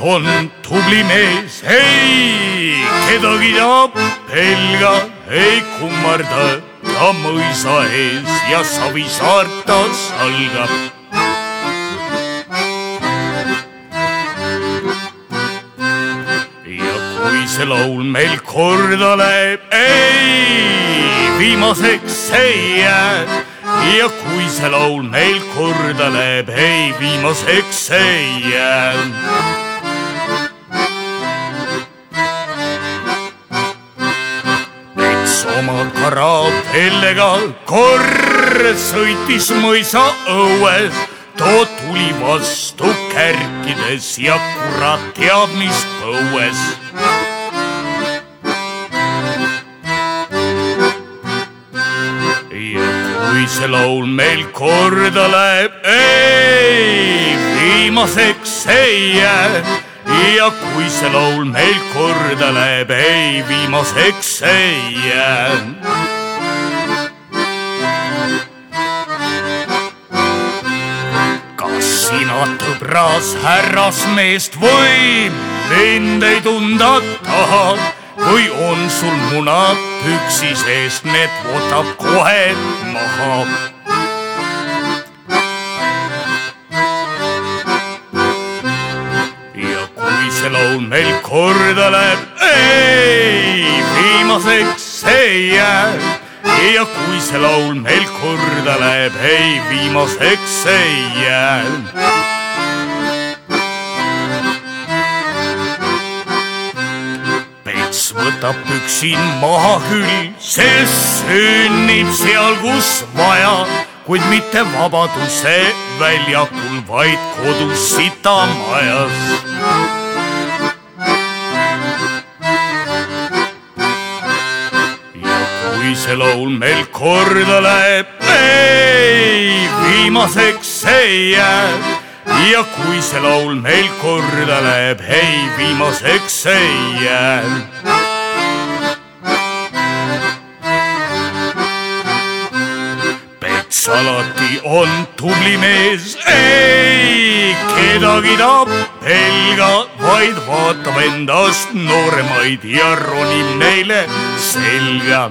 on tubli mees, ei kedagi ta pelga ei kummarda, ta mõisa ees ja Savisaart ta salgab. ja kui see laul meil korda läheb, ei viimaseks ei jää ja kui see laul meil korda läheb, ei viimaseks ei jää. Pets oma karavellega kord sõitis mõisa õues, too tuli vastu kärkides ja kurat teab mis põues kui see laul meil korda läheb, ei, viimaseks ei jää. ja kui see laul meil korda läheb, ei, viimaseks ei jää. kas sina tõbras härrasmeest või mind ei tunda tahad? Või on sul munad püksi seest, need võtab kohe maha. ja kui see laul meil korda läheb, ei, viimaseks ei jää. ja kui see laul meil korda läheb, ei, viimaseks ei jää võtab püksid maha küll, sest sünnib seal, kus vaja, kuid mitte Vabaduse väljakul, vaid kodus sitamajas. ja kui see laul meil korda läheb, ei, viimaseks ei jää ja kui see laul meil korda läheb, ei viimaseks ei jää. Alati on tubli mees, ei kedagi ta pelga, vaid vaatab endast nooremaid ja ronib neile selga.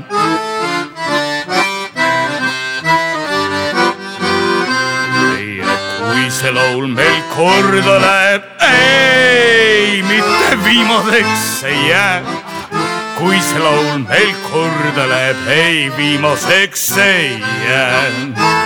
Kui see laul meil korda läheb, ei, mitte viimaseks ei jää. Kui see laul meil korda läheb, ei, viimaseks ei jää